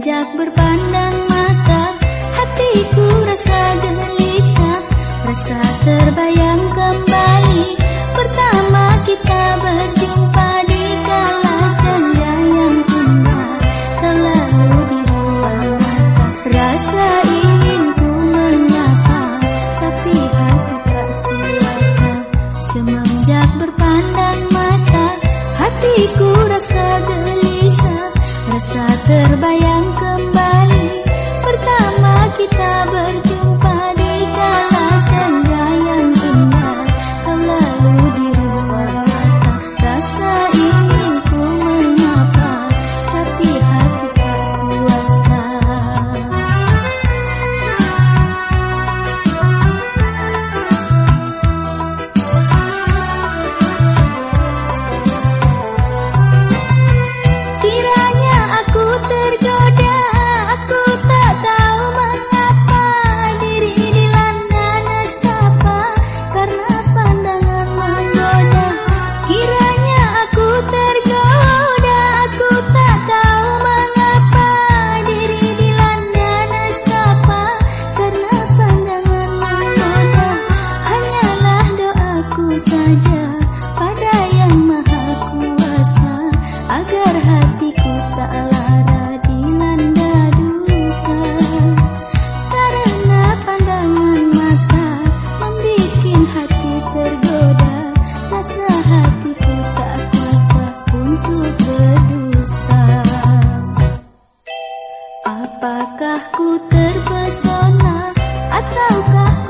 Semenjak berpandang mata Hatiku rasa gelisah. Rasa terbayang kembali. Pertama kita berjumpa di kala senja yang indah. Terlalu di ruang mata. Rasa ingin ku menyapa Tapi hati tak kuasa Semenjak berpandang mata Hatiku Rasa terbayang doaku saja pada yang maha kuasa agar hatiku tak lara dilanda duka. Karena pandangan mata membikin hati tergoda rasa hatiku tak kuasa untuk berdusta. Apakah ku terpesona ataukah